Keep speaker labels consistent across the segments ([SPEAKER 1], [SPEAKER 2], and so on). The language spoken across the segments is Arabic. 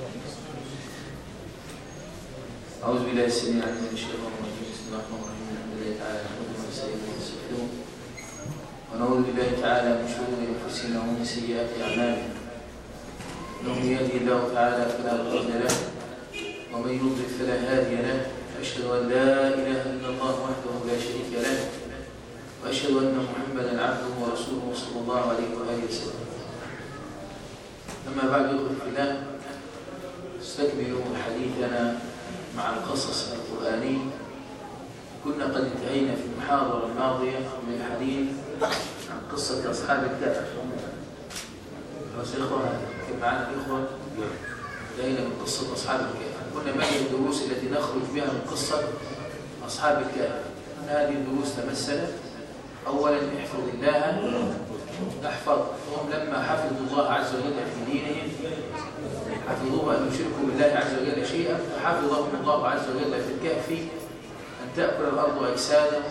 [SPEAKER 1] أعوذ بالله السميع العليم من الشيطان الرجيم. بسم الله الرحمن الرحيم. الحمد لله تعالى نحمده ونستعينه ونستغفره ونعوذ بالله تعالى من شرور أنفسنا ومن سيئات أعمالنا. من يهده الله تعالى فلا مضل له ومن يضلل فلا هادي له. أشهد أن لا إله إلا الله وحده لا شريك له وأشهد أن محمدا عبده ورسوله صلى الله عليه وآله وسلم. أما بعد أخوة الله نستكمل حديثنا مع القصص القرآني. كنا قد انتهينا في المحاضرة الماضية من الحديث عن قصة أصحاب الكهف. بس إخوة معنا الإخوة؟ انتهينا من قصة أصحاب الكهف. كنا ما هي الدروس التي نخرج بها من قصة أصحاب الكهف. هذه الدروس تمثلت أولا احفظ الله احفظ وهم لما حفظوا الله عز وجل في دينهم. حفظوه أن يشركوا بالله عز وجل شيئا. فحفظهم الله عز وجل في الكهف أن تأكل الأرض أجسادهم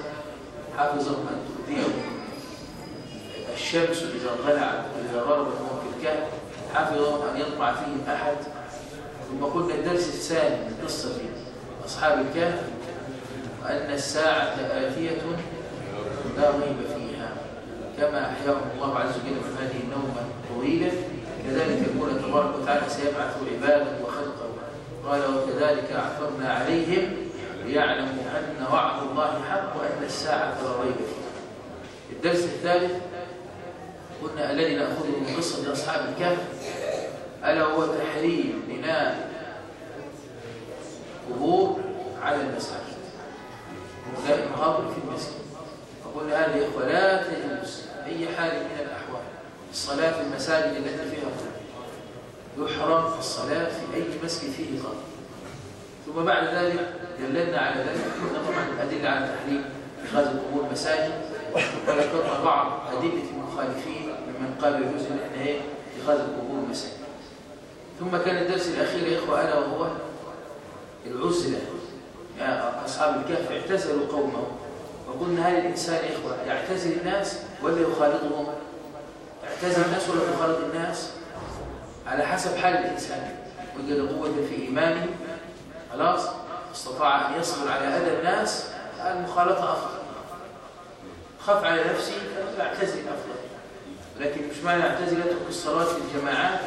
[SPEAKER 1] حفظهم أن تؤذيهم. الشمس إذا طلعت إذا غربت وهم في الكهف. حفظهم أن يطمع فيهم أحد. ثم قلنا الدرس الثاني من قصة أصحاب الكهف. وأن الساعة آتية لا ريب فيها. كما أحياهم الله عز وجل من هذه النومة الطويلة كذلك يقول تبارك وتعالى سيبعث عباده وخلقه قال وكذلك أعثرنا عليهم ليعلموا أن وعد الله حق وأن الساعة لا ريب فيها. الدرس الثالث قلنا ألذي نأخذه من قصة أصحاب الكهف؟ ألا هو تحريم بناء قبور على المساجد. بناء المقابر في المسجد. فقلنا هذه إخوة لا تجوز. أي حال من الأحوال؟ الصلاة في المساجد التي فيها قبور يحرم الصلاة في أي مسجد فيه قبر ثم بعد ذلك دللنا على ذلك. طبعا الأدلة على تحريم اتخاذ القبور مساجد. وذكرنا بعض أدلة المخالفين ممن قال يجوز إحنا إيه؟ اتخاذ القبور مساجد. ثم كان الدرس الأخير يا إخوة ألا وهو العزلة. أصحاب الكهف اعتزلوا قومهم. وقلنا هل الإنسان يا إخوة يعتزل الناس ولا يخالطهم يعتزل الناس ولا يخالط الناس على حسب حال الإنسان. وجد قوة في إيمانه. خلاص؟ استطاع أن يصبر على أذى الناس المخالطة أفضل. خاف على نفسه فيعتزل أفضل. لكن مش معنى أعتزل يترك الصلاة في الجماعات.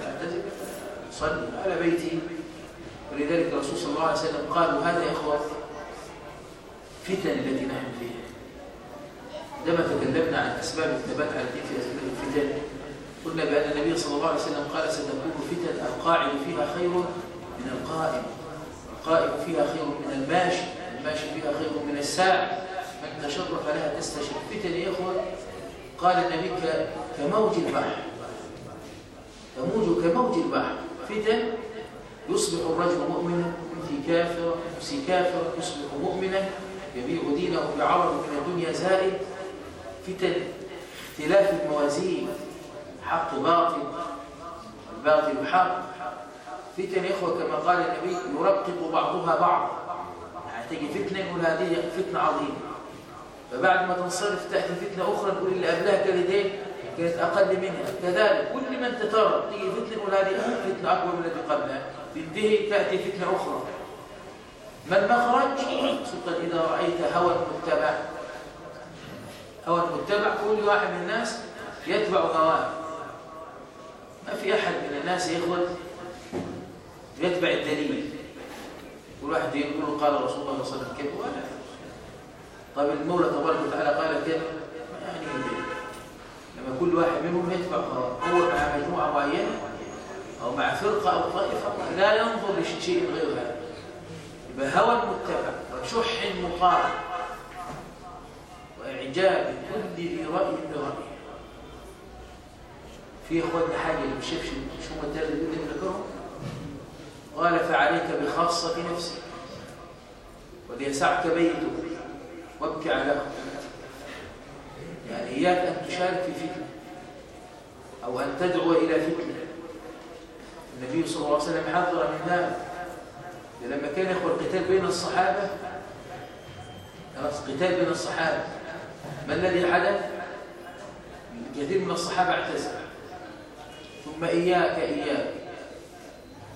[SPEAKER 1] لا أعتزل. صلي على بيتي. ولذلك الرسول صلى الله عليه وسلم قال وهذا يا إخوة فتن التي نحن فيها. عندما تكلمنا عن أسباب الثبات على الدين في أسباب الفتن قلنا بأن النبي صلى الله عليه وسلم قال ستكون فتن القاعد فيها خير من القائم. القائم فيها خير من الماشي الماشي فيها خير من الساعي من تشرف لها تستشرف. فتن يا إخوة قال النبي كموج البحر. تموج كموج البحر. فتن يصبح الرجل مؤمنا يمسي كافرا يمسي كافرا يصبح مؤمنا يبيع دينه بعرض من الدنيا زائد. فتن اختلاف الموازين حق باطل الباطل حق. فتن إخوة كما قال النبي يرقق بعضها بعض تجي فتنة يقول هذه فتنة عظيمة. فبعد ما تنصرف تاتي فتنة أخرى تقول اللي قبلها كانت إيه؟ كانت أقل منها. كذلك كل ما انت ترى تيجي فتنة يقول هذه فتنة اكبر من التي قبلها. تنتهي تأتي فتنة أخرى. ما المخرج؟ سلطا إذا رأيت هوى متبع. هوى متبع كل واحد من الناس يتبع هواه ما في أحد من الناس إخوة يتبع الدليل. كل واحد يقول قال رسول الله صلى الله عليه وسلم كذا ولا طيب المولى تبارك وتعالى قال كذا. يعني لما كل واحد منهم يتبع هو مع مجموعة معينة أو مع فرقة أو طائفة لا ينظر لشيء غير هذا. يبقى هوى متبع وشح مطاع واعجاب كل ذي راي برايه في اخواننا حاجة اللي مش شافش شو هم الثلاثه اللي ذكرهم؟ قال فعليك بخاصة نفسك. وليسعك بيتك وابكي على يعني إياك أن تشارك في فتنة. أو أن تدعو إلى فتنة. النبي صلى الله عليه وسلم حذر من ذلك لما كان يخبر القتال بين الصحابة قتال بين الصحابة. ما الذي حدث؟ كثير من الصحابة اعتزل ثم إياك إياك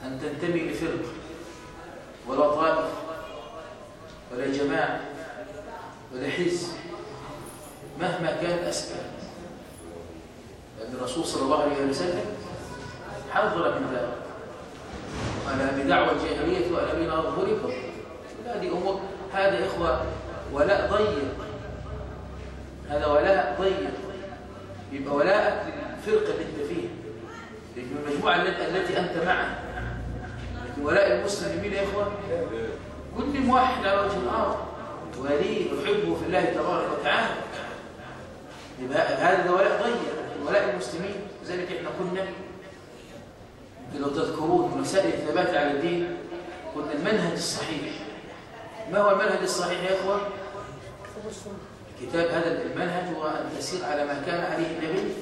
[SPEAKER 1] أن تنتمي لفرقة ولا طائفة ولا جماعة ولا حزب مهما كان أسباب. لأن الرسول صلى الله عليه وسلم حذر من ذلك. قال بدعوى الجاهلية وأنا بين أظهركم هذه أمور هذا إخوة ولاء ضيق. هذا ولاء ضيق. يبقى ولاءك للفرقة اللي انت فيها. المجموعة التي أنت معها. لكن ولاء المسلم مين يا إخوة كل موحد على وجه الأرض. ولي يحبه في الله تبارك وتعالى. يبقى هذا ولاء ضيق. ولاء المسلمين لذلك إحنا كنا لو تذكرون مسائل الثبات على الدين قلنا المنهج الصحيح. ما هو المنهج الصحيح يا إخوة؟ كتاب هذا المنهج هو أن تسير على ما كان عليه النبي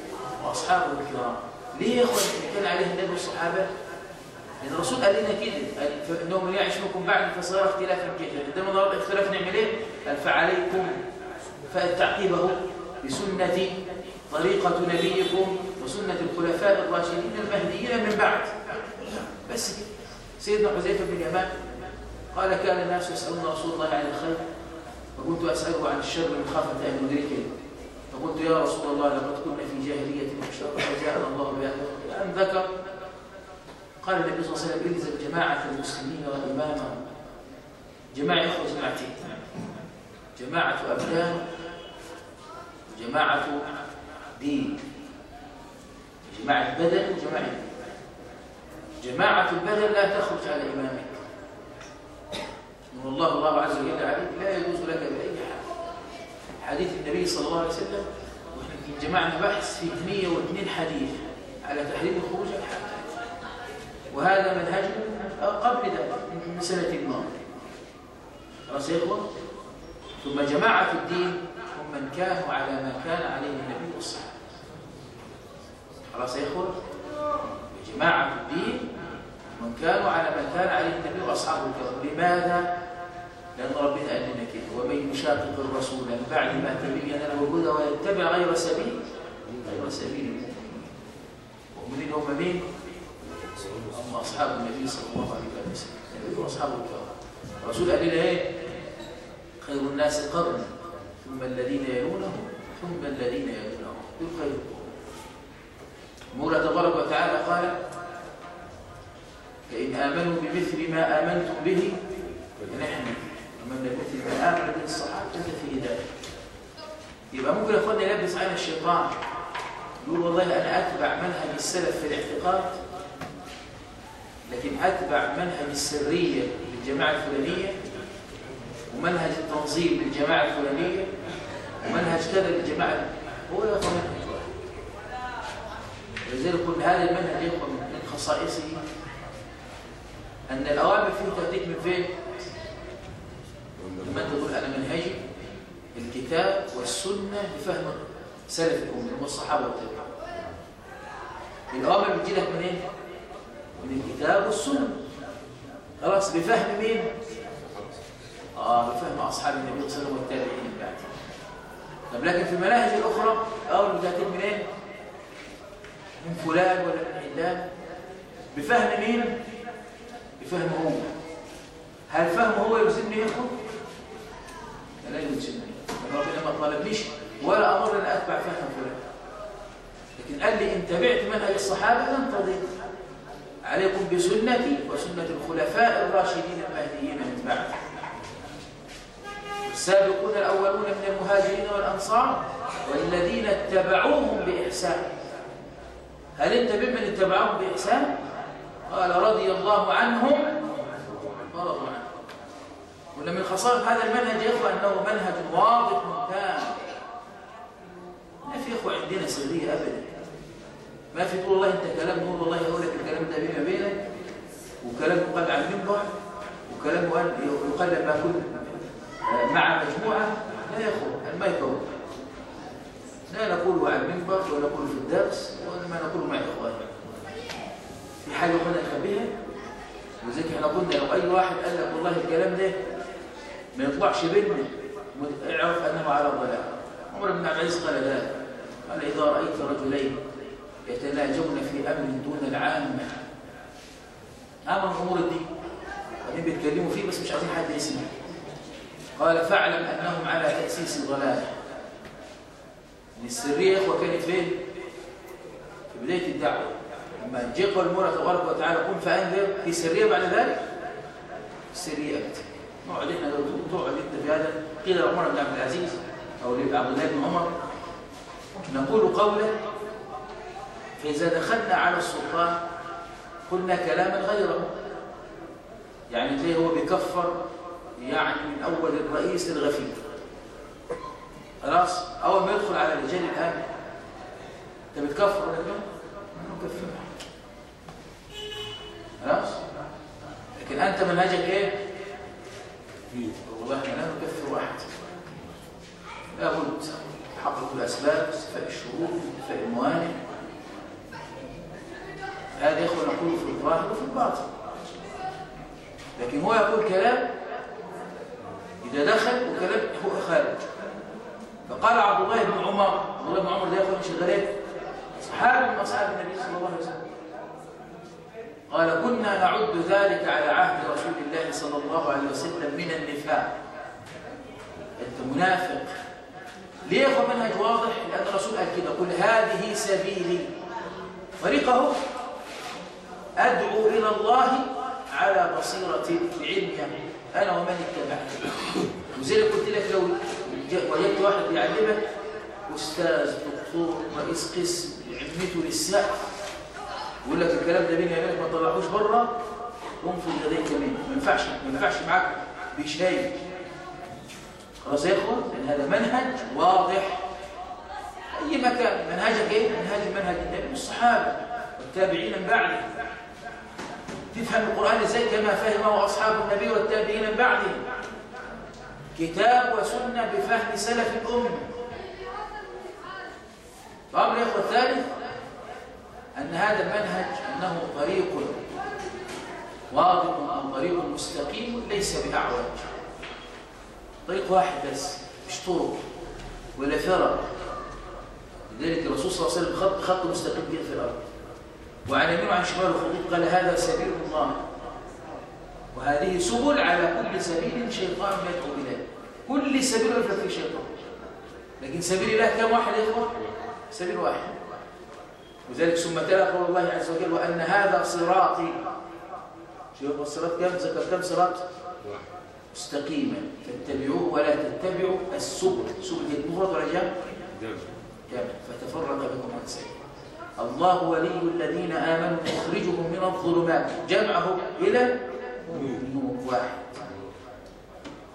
[SPEAKER 1] وأصحابه الكرام. ليه يا إخوة كان عليه النبي والصحابة؟ لأن الرسول قال لنا كده فإنه من يعيش منكم بعد فصار اختلافا كثيرا عندما نرى اختلاف نعمل إيه؟ قال فعليكم فالتعقيبه بسنة طريقة نبيكم وسنة الخلفاء الراشدين المهديين من بعد. بس كده. سيدنا حذيفة بن اليمان قال كان الناس يسألون رسول الله عن الخير. فكنت أسأله عن الشر من خافة أن ندركه فقلت يا رسول الله لقد كنا في جاهلية وشر فجاءنا الله بهذا أن ذكر. قال النبي صلى الله عليه وسلم الزم جماعة المسلمين وإمامهم جماعة إخوة جماعتين. جماعة أبدان وجماعة دين. جماعة بدن وجماعة جماعة البدن لا تخرج على إمامك. من الله عز وجل عليك لا يجوز لك بأي حال حديث. النبي صلى الله عليه وسلم جمعنا بحث في 102 حديث على تحريم الخروج الحاكم وهذا منهج قبل ذلك من سنة الماضية. خلاص يا ثم جماعة الدين هم من كانوا على ما كان عليه النبي والصحابة. خلاص يا جماعة الدين من كانوا على ما كان عليه النبي وأصحابه لماذا؟ لأن ربنا قال لنا كده ومن يشاقق الرسول من بعد ما تبين له الهدى ويتبع غير سبيل غير سبيل المؤمنين. هم مين؟ هم أصحاب النبي صلى الله عليه وسلم. النبي وأصحابه الكرام الرسول قال لنا إيه؟ خير الناس قرن. ثم الذين يلونهم ثم الذين يلونهم. دول خير. مولى تبارك وتعالى قال فإن آمنوا بمثل ما آمنتم به فنحن ومن بمثل ما آمن به الصحابة في هداية يبقى ممكن أخواننا يلبس على الشيطان. يقول والله أنا أتبع منهج السلف في الاعتقاد لكن أتبع منهج السرية للجماعة الفلانية ومنهج التنظيم للجماعة الفلانية ومنهج كذا للجماعة هو يا منهج واحد. ولذلك قلنا هذا المنهج يقوم من خصائصه أن الأوامر فيه تأتيك من فين؟ لما أنت تقول أنا منهجي الكتاب والسنة بفهم سلف الأمة والصحابة والتابعين الأوامر بتجي لك من إيه؟ من الكتاب والسنة خلاص بفهم مين؟ آه بفهم أصحاب النبي صلى الله عليه وسلم والتابعين بعد طب لكن في المناهج الأخرى بتأتيك من إيه؟ من فلان ولا من علان بفهم مين؟ بفهم هو هل فهمه هو يلزمني ياخد؟ لا يلزمني ربنا ما طلبنيش ولا أمر أن أتبع فهم فلان لكن قال لي إن تبعت منهج الصحابة لن عليكم بسنتي وسنة الخلفاء الراشدين المهديين من بعد. السابقون الأولون من المهاجرين والأنصار والذين اتبعوهم بإحسان. هل أنت ممن اتبعوهم بإحسان؟ قال رضي الله عنهم ولا من خصائص هذا المنهج يا إخوة أنه منهج واضح تام ما في إخوة عندنا سريه ابدا. ما في تقول والله أنت كلام نور والله يقول لك الكلام ده بيني وبينك وكلام عن المنبر وكلام يقال لما كنت مع مجموعة. لا يا ما يكون لا نقول على المنبر ولا نقول في الدرس ولا نقول مع اخواننا في حاجة قلنا نخبيها؟ وذلك إحنا قلنا لو أي واحد قال لك والله الكلام ده ما يطلعش بيننا. اعرف أنه على ضلال عمر بن عبد العزيز قال لا. قال إذا رأيت رجلين يتناجون في أمر دون العامة أمر امور الدين بعدين بيتكلموا فيه بس مش عايزين حد يسمع. قال فاعلم أنهم على تأسيس ضلاله السرية يا إخوة كانت فين؟ في بداية الدعوة. لما جاء المولى تبارك وتعالى قم فأنذر في سرية بعد ذلك؟ السريات نقعد إحنا تقعد انت في هذا قيل عمر بن عبد العزيز أو لعبد الله بن عمر نقول قوله فإذا دخلنا على السلطان قلنا كلاما غيره. يعني تلاقيه هو بيكفر يعني من أول الرئيس للغفير خلاص؟ أول ما يدخل على رجال الآن. أنت بتكفر ولا لا نكفر خلاص؟ لكن أنت منهجك إيه؟ والله إحنا لا نكفر واحد. لابد تحقق الاسباب استفاء الشروط استفاء الموانع هذا يا اخوه نقول في الظاهر وفي الباطن. لكن هو يقول كلام إذا دخل وكلام هو خارج. فقال عبد الله بن عمر عبد الله بن عمر ده يا اخوه شغالين صحابي من أصحاب النبي صلى الله عليه وسلم. قال كنا نعد ذلك على عهد رسول الله صلى الله عليه وسلم من النفاق. أنت منافق. ليه اخوه منهج واضح؟ لأن الرسول قال كده قل هذه سبيلي. طريقه أدعو إلى الله على بصيرة بعلمها أنا ومن اتبعني وزي ما قلت لك لو وجدت واحد يعلمك أستاذ دكتور رئيس قسم عمته للسقف يقول لك الكلام ده بيني وبينك ما تطلعوش بره. انفض يديك منه ما ينفعش ما ينفعش معاك. بشيء خلاص يا إخوة لأن هذا منهج واضح. أي مكان منهجك إيه؟ منهج منهج النبي والصحابة والتابعين من بعده. تفهم القرآن إزاي؟ كما فهمه أصحاب النبي والتابعين من بعده. كتاب وسنة بفهم سلف الأمة. الأمر يا إخوة الثالث أن هذا المنهج أنه طريق واضح أو طريق مستقيم ليس بأعوج طريق واحد بس مش طرق ولا فرق. لذلك الرسول صلى الله عليه وسلم خط خط مستقيم كده في الأرض وعن يمين وعن شمال الخطوط قال هذا سبيل الله. وهذه سبل على كل سبيل شيطان يدعو إليه. كل سبيل يفلت فيه شيطان. لكن سبيل الله كم واحد يا إخوة؟ سبيل واحد. وذلك ثم تلا قول الله عز وجل وأن هذا صراطي. شوف الصراط كم؟ ذكر كم صراط؟ مستقيما. فاتبعوه ولا تتبعوا السبل. سبل دي مفرد ولا جمع؟ جمع. فتفرق بكم عن سبيل. الله ولي الذين آمنوا يخرجهم من الظلمات. جمعه إلى نور واحد.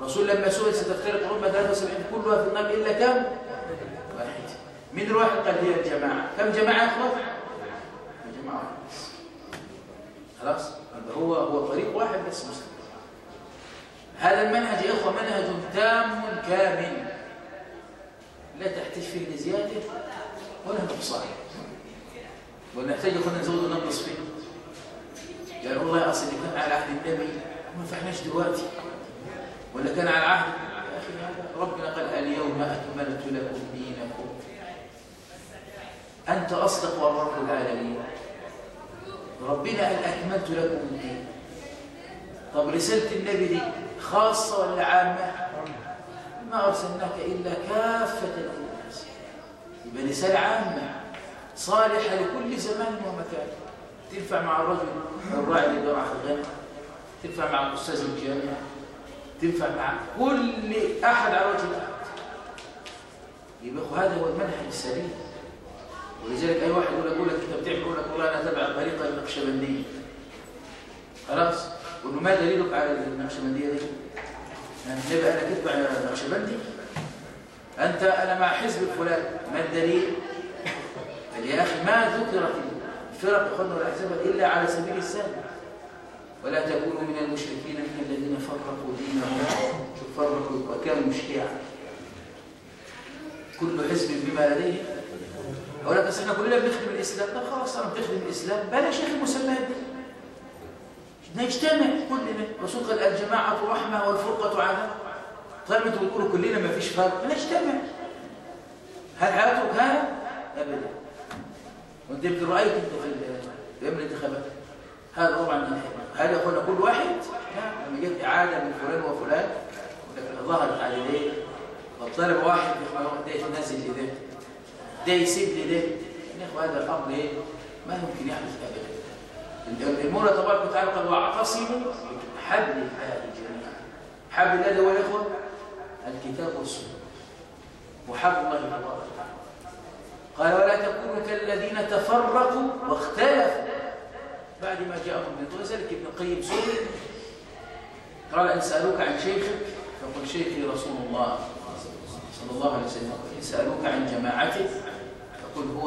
[SPEAKER 1] رسول لما سئل ستفترق الأمة 73 كلها في النار إلا كم؟ من الواحد قال هي الجماعة كم جماعة أخوة؟ جماعة. واحد بس خلاص هو هو طريق واحد بس مسلم. هذا المنهج يا إخوة منهج تام كامل. لا تحتاج فيه لزيادة ولا نقصان ونحتاج يكون نزود وننقص فيه. يعني والله أصل كان على عهد النبي ما فهمناش دلوقتي. ولا كان على عهد يا أخي ربنا قال اليوم أكملت لكم أنت أصدق ورب العالمين. ربنا قال أكملت لكم الدين. طب رسالة النبي دي خاصة ولا عامة؟ ما أرسلناك إلا كافة للناس. يبقى رسالة عامة صالحة لكل زمان ومكان. تنفع مع الرجل الراعي اللي بيرعى الغنم؟ تنفع مع الأستاذ الجامع؟ تنفع مع كل أحد على وجه الأرض؟ يبقى هذا هو المنهج السليم. ولذلك أي واحد يقول لك أنت بتعمل يقول لك والله أنا تبع الطريقة النقشبندية. خلاص؟ قول ما دليلك على النقشبندية دي؟ يعني تبقى أنا تتبع النقشبندي أنت أنا مع حزب فلان ما الدليل؟ قال يا أخي ما ذكرت الفرق اخواننا والاحزاب إلا على سبيل السلم ولا تكونوا من المشركين من الذين فرقوا دينهم. فرقوا وكانوا شيعا كل حزب بما لديه. أقول لك إحنا كلنا بنخدم الإسلام. طب خلاص أنا بتخدم الإسلام بلاش يا المسميات دي. نجتمع كلنا. الرسول قال الجماعة رحمة والفرقة عذاب طيب أنتوا بتقولوا كلنا ما فيش فرق. نجتمع. هل حياتك هذا؟ أبدا. وأنت يمكن رأيت أنت في أيام الانتخابات. هذا طبعا هل يقول كل واحد؟ لا. لما جت إعادة من فلان وفلان ظهرت على ليه؟ وطلب واحد ده ينزل لده ده يسيب لده يا هذا الأمر إيه؟ ما يمكن يحدث أبدا. المولى تبارك وتعالى قال واعتصموا حبل الله جميعا. حبل الله هو الإخوة الكتاب والسنة. وحبل الله تبارك وتعالى. قال ولا تكونوا كالذين تفرقوا واختلفوا. بعد ما جاءهم من ذلك ابن القيم سئل قال إن سألوك عن شيخك فقل شيخي رسول الله. صلى الله عليه وسلم. إن سألوك عن جماعته فقل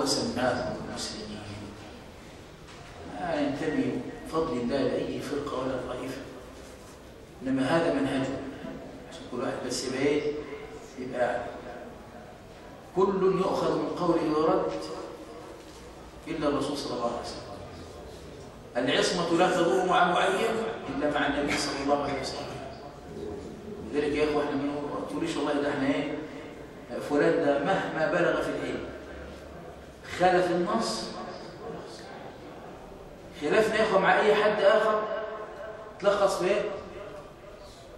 [SPEAKER 1] هو سماهم المسلمين ما ينتمي بفضل الله لأي فرقة ولا طائفة. إنما هذا منهجه كل واحد بس يبقى إيه؟ يبقى كل يؤخذ من قوله ويرد إلا الرسول صلى الله عليه وسلم. العصمة لا تدور مع معين إلا مع النبي صلى الله عليه وسلم. لذلك يا إخوة إحنا ما تقوليش والله ده إحنا إيه؟ فلان ده مهما بلغ في العلم. خالف النص. خلافنا يا مع أي حد آخر؟ تلخص في إيه؟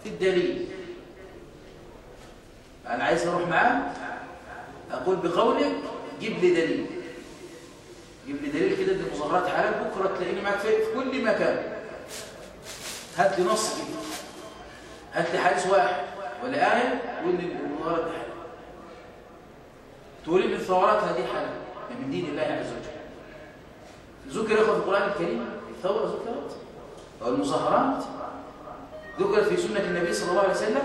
[SPEAKER 1] في الدليل. أنا عايز أروح معاه؟ أقول بقولك جيب لي دليل. جيب لي دليل كده ان المظاهرات حلال بكرة تلاقيني معاك في كل مكان. هات لي نص كده. هات لي حديث واحد. ولا آية وإن المظاهرات حلال تقول إن الثورات هذه حلال من دين الله عز وجل. ذكر إخوة في القرآن الكريم الثورة ذكرت؟ أو المظاهرات؟ ذكرت في سنة النبي صلى الله عليه وسلم؟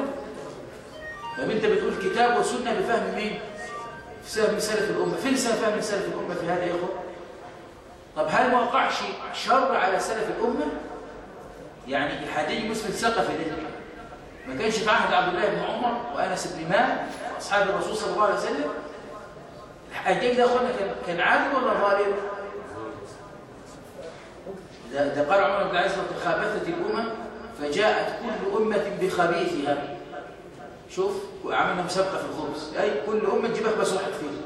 [SPEAKER 1] طب أنت بتقول كتاب وسنة بفهم مين؟ في سلف الأمة. فين فهم سلف الأمة في هذا يا إخوة؟ طب هل ما وقعش شر على سلف الأمة؟ يعني الحديث مسلم ثقفي ده ما كانش في عهد عبد الله بن عمر وأنس بن مالك وأصحاب الرسول صلى الله عليه وسلم الحجاج ده أخوانا كان عادل ولا ظالم؟ ده, قال عمر بن العزيز خابثت الأمم فجاءت كل أمة بخبيثها. شوف عملنا مسابقة في الخبز. أي كل أمة تجيب أخبث واحد فيه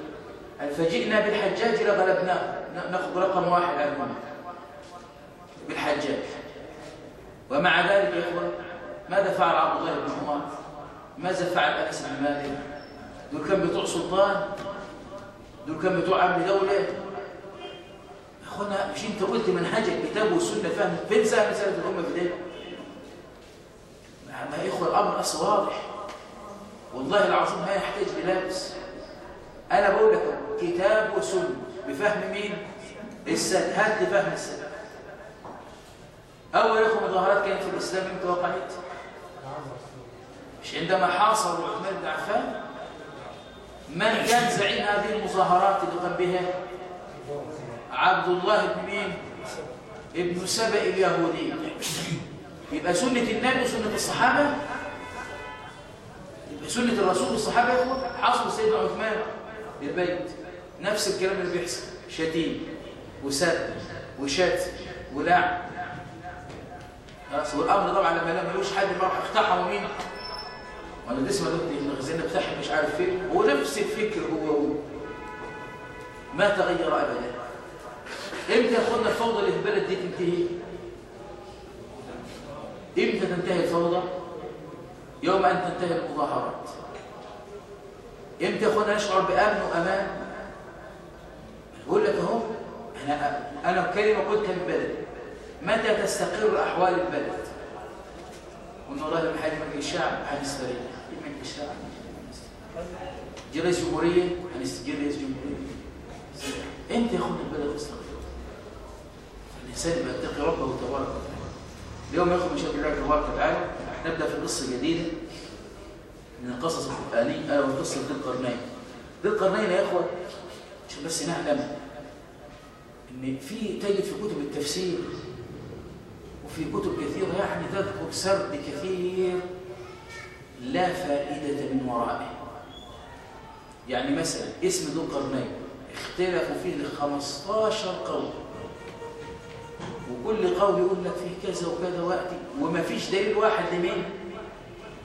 [SPEAKER 1] فجئنا بالحجاج لغلبناه. نأخذ رقم واحد على المنى بالحجاج. ومع ذلك يا إخوة ماذا فعل عبد الله بن عمر؟ ماذا فعل أنس بن مالك؟ دول كان بتوع سلطان. دول كان بتوع عمل دولة. أخونا مش أنت قلت منهجك كتاب والسنة فهم. فين سهل سنة الأمة في ما يا إخوة الأمر أصلا واضح. والله العظيم ما يحتاج للابس أنا بقول لك كتاب وسنة بفهم مين؟ السد. هات لي فهم السد. أول اخو مظاهرات كانت في الإسلام إمتى وقعت؟ مش عندما حاصروا عثمان بن عفان من كان زعيم هذه المظاهرات اللي قام بها عبد الله بن مين؟ ابن سبأ اليهودي. يبقى سنة النبي وسنة الصحابة؟ يبقى سنة الرسول والصحابة حصلوا سيدنا عثمان البيت. نفس الكلام اللي بيحصل. شتيم وسد ولعن خلاص والأمر طبعا لما لما يلوش حد راح اقتحموا مين ولا اسمه دلوقتي الخزينه بتاعهم مش عارف فين. هو نفس الفكر هو هو ما تغير ابدا. إمتى ياخدنا الفوضى اللي في البلد دي تنتهي؟ إمتى تنتهي الفوضى؟ يوم أن تنتهي المظاهرات. إمتى ياخدنا نشعر بأمن وأمان؟ بقول لك أهو أنا أنا كلمه قلتها من بدري متى تستقر أحوال البلد؟ لما حاجة مجلس الشعب هنستريح الشعب جي رئيس جمهورية هنستجيب رئيس جمهورية. أنت يا أخونا البلد تستقر الإنسان يتقي ربه تبارك وتعالى. اليوم يا اخو شاء الله تبارك وتعالى نبدأ في قصة جديدة من القصص القرانيه الا وهي قصة ذي القرنين. ذي القرنين يا إخوة عشان بس نعلم إن في تجد في كتب التفسير وفي كتب كثيرة يعني تذكر سرد كثير لا فائدة من ورائه. يعني مثلا اسم ذو القرنين اختلفوا فيه ل 15 قول. وكل قول يقول لك فيه كذا وكذا وقتي وما فيش دليل واحد لمين؟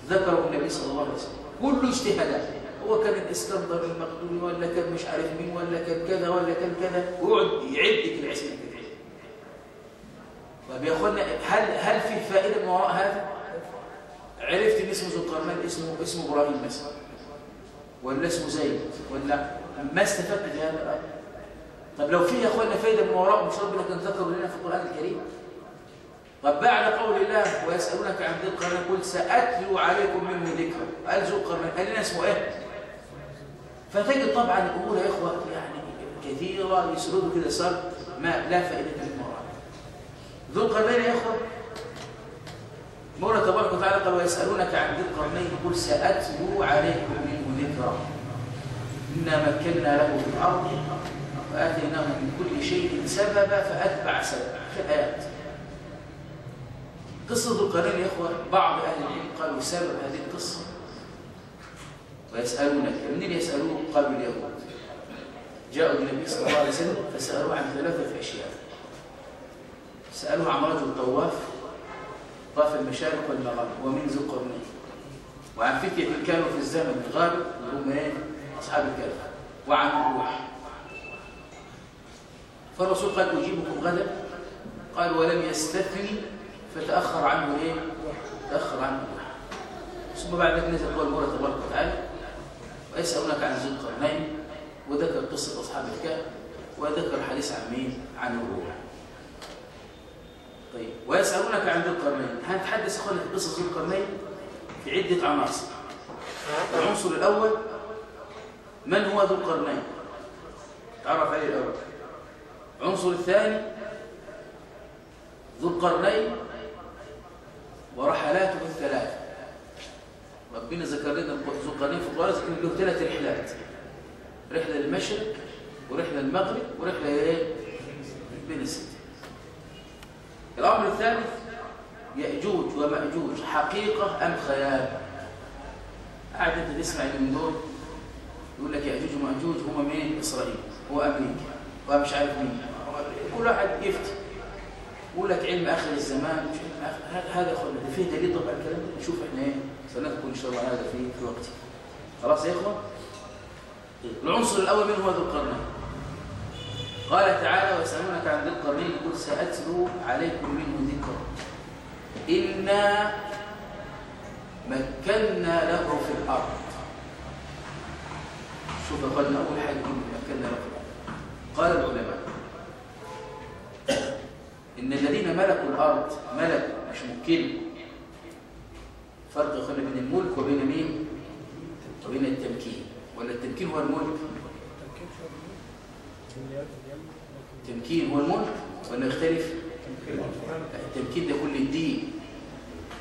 [SPEAKER 1] ذكره النبي صلى الله عليه وسلم. كله اجتهادات. هو كان الإسكندر المقدوني ولا كان مش عارف مين ولا كان كذا ولا كان كذا. ويقعد يعد اسم كده طب يا اخوانا هل هل في فائدة من وراء هذا؟ عرفت ان اسمه ذو القرنين اسمه اسمه إبراهيم مثلا ولا اسمه زيد ولا ما استفدت هذا؟ الامر طب لو في يا اخوانا فائده من وراء مش ربنا كان ذكر لنا في القرآن الكريم. طب بعد قول الله ويسألونك عن ذي القرنين قل سأتلو عليكم منه ذكرا قال ذو القرنين قال لنا اسمه إيه؟ فتجد طبعا الأمور يا إخوة يعني كثيرة يسردوا كده سرد ما لا فائدة ذو القرنين يا إخوة. مولى تبارك وتعالى قال ويسألونك عن ذي القرنين قل سأتلو عليكم منه ذكرا. إنا مكنا له في الأرض وآتيناه من كل شيء سببا فأتبع سببا في الآيات قصة ذو القرنين يا إخوة بعض أهل العلم قالوا سبب هذه القصة. ويسألونك منين يسألوه قالوا اليهود. جاءوا النبي صلى الله عليه وسلم فسألوه عن ثلاثة أشياء. سألوه عن رجل طواف طاف المشارق والمغارب ومن ذو القرنين وعن فتية كانوا في الزمن الغابر هم إيه أصحاب الكهف. وعن الروح. فالرسول قال أجيبكم غدا؟ قال ولم يستثني. فتأخر عنه إيه؟ تأخر عنه الروح. ثم بعد ذلك نزل قول الله تبارك وتعالى ويسألونك عن ذي القرنين وذكر قصة أصحاب الكهف وذكر الحديث عن مين؟ عن الروح. طيب. ويسألونك عن ذي القرنين. هنتحدث اخوانا في قصة ذي القرنين؟ في عدة عناصر العنصر الأول من هو ذو القرنين؟ تعرف عليه الأول. العنصر الثاني ذو القرنين ورحلاته الثلاثة. ربنا ذكر لنا ذو القرنين في القرآن ذكر له ثلاث رحلات. رحلة للمشرق ورحلة للمغرب ورحلة إيه؟ بين الستة الأمر الثالث يأجوج ومأجوج حقيقة أم خيال؟ قاعد أنت تسمع من دول يقول لك يأجوج ومأجوج هم مين؟ إسرائيل. هو أمريكا. ومش عارف مين. كل واحد يفتي. يقول لك علم آخر الزمان. مش علم آخر هذا فيه دليل طبعا. الكلام ده نشوف إحنا إيه؟ سنذكر إن شاء الله هذا في وقته خلاص يا إخوة؟ العنصر الأول منه هو ذو القرنين. قال تعالى ويسألونك عن ذي القرنين قل سأتلو عليكم منه ذكرا. إنا مكنا له في الأرض. شوف قلنا أول حاجة مكنا له في الأرض. قال العلماء إن الذين ملكوا الأرض ملك مش ممكن. فرق يقول بين الملك وبين مين؟ وبين التمكين. ولا التمكين هو الملك. التمكين هو الملك ولا يختلف. التمكين ده كل الدين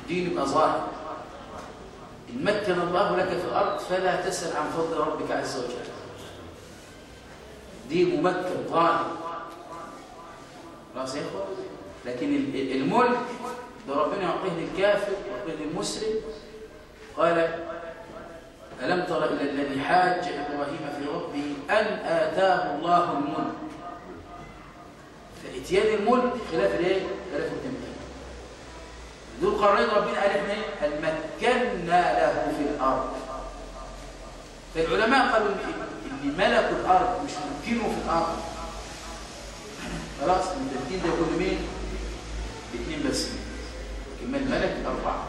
[SPEAKER 1] دين يبقى ظاهر. إن مكن الله لك في الأرض فلا تسأل عن فضل ربك عز وجل. دين ممكن ظاهر. خلاص يا إخوة؟ لكن الملك ده ربنا يعطيه للكافر ويعطيه للمسلم. قال ألم تر إلى الذي حاج إبراهيم في ربه أن آتاه الله الملك؟ فإتيان الملك خلاف الايه؟ خلاف التمكين. ذو القرنين ربنا قال إحنا هل مكنا له في الأرض. فالعلماء قالوا اللي ملكوا الأرض مش ممكنه في الأرض. خلاص التمكين ده يكون مين؟ اثنين بس. كما الملك؟ أربعة.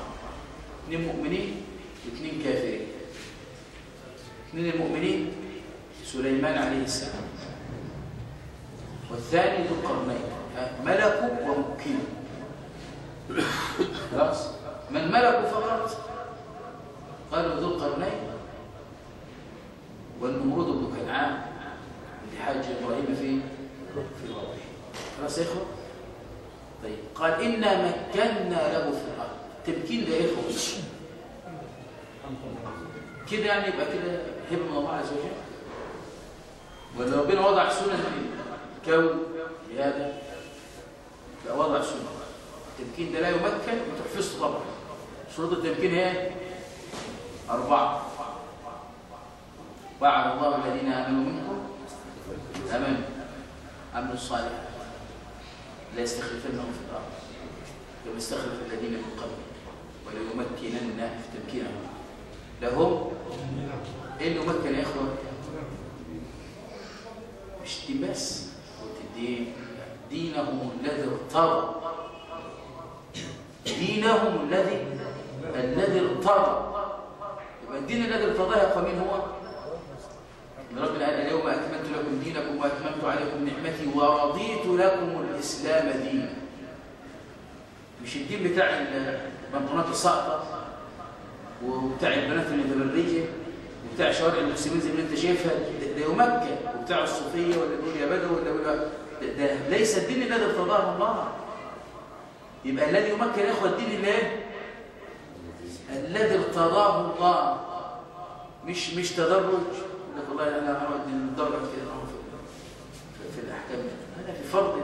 [SPEAKER 1] اثنين مؤمنين واثنين كافرين. اثنين المؤمنين سليمان عليه السلام. والثاني ذو القرنين ملك ومكين خلاص؟ من ملك فقط؟ قالوا ذو القرنين. والنمرود بن كنعان اللي حاج إبراهيم في في ربه خلاص يا إخوة؟ طيب قال إنا مكنا له في الأرض. تمكين ده يا إخوة؟ كده يعني يبقى كده هبة من الله عز وجل. ولا ربنا وضع سنن الكون بهذا لا وضع سنن التمكين ده لا يمكن وتحفظه طبعا. شروط التمكين هي أربعة. وعد الله الذين آمنوا منكم آمنوا عملوا الصالحات لا يستخلفنهم في الأرض. كما استخلف الذين من قبل. وليمكنن في تمكينهم. لهم إيه اللي يمكن يا اخوان مش بس. الدين. دينهم الذي ارتضى دينهم الذي الذي ارتضى يبقى الدين الذي ارتضاه يا مين هو؟ ربنا قال اليوم أكملت لكم دينكم وأتممت عليكم نعمتي ورضيت لكم الإسلام دينا. مش الدين بتاع البنطلونات الساقطه وبتاع البنات المتبرجه وبتاع شوارع المسلمين زي ما انت شايفها ده يمكن. وبتاع الصوفية ولا يقول يا بدو ولا ده, ليس الدين الذي ارتضاه الله. يبقى الذي يمكن يا اخوه الدين الله الذي ارتضاه الله. مش مش تدرج. لك والله أنا هقعد ندرج كده في, في الأحكام. هذا في فرض.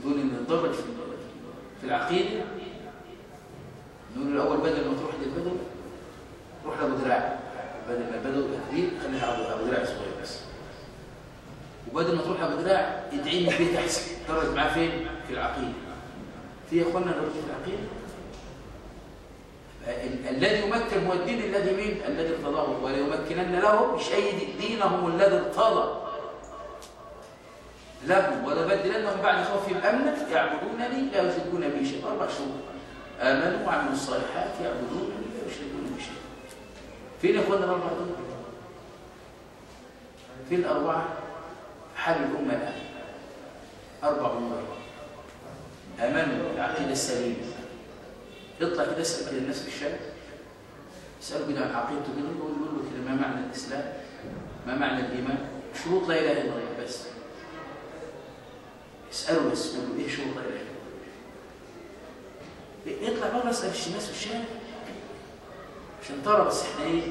[SPEAKER 1] يقول إن الدرج في في العقيدة. نقول الأول بدل ما تروح للبدو روح لأبو دراع. بدل ما البدو كبير خليها أبو دراع صغير بس. وبدل ما تروح لابو دراع ادعي لي بيت احسن درج معاه فين؟ في العقيدة. في اخواننا درجة في العقيدة؟ الذي يمكن هو الدين الذي مين؟ الذي ارتضاه. ولا يمكنن له مش اي دينهم الذي ارتضى. لهم ولبدلنهم بعد خوفهم امنا يعبدونني لا يشركون بي شيئا. أربع شهور. آمنوا وعملوا الصالحات. يعبدونني لا يشركون بي شيئا. فين يا إخوانا الأربعة دول؟ فين الأربعة. حال الامه الان أربع امور امنوا بالعقيده السليمة. يطلع كده يسال كده الناس في الشارع يسالوا كده عن عقيدته. كده يقول له كده ما معنى الإسلام؟ ما معنى الإيمان؟ شروط لا إله إلا الله. بس. اسالوا بس. يقولوا إيه شروط لا إله إلا الله؟ يطلع بره يسال الناس في الشارع عشان ترى بس إحنا إيه؟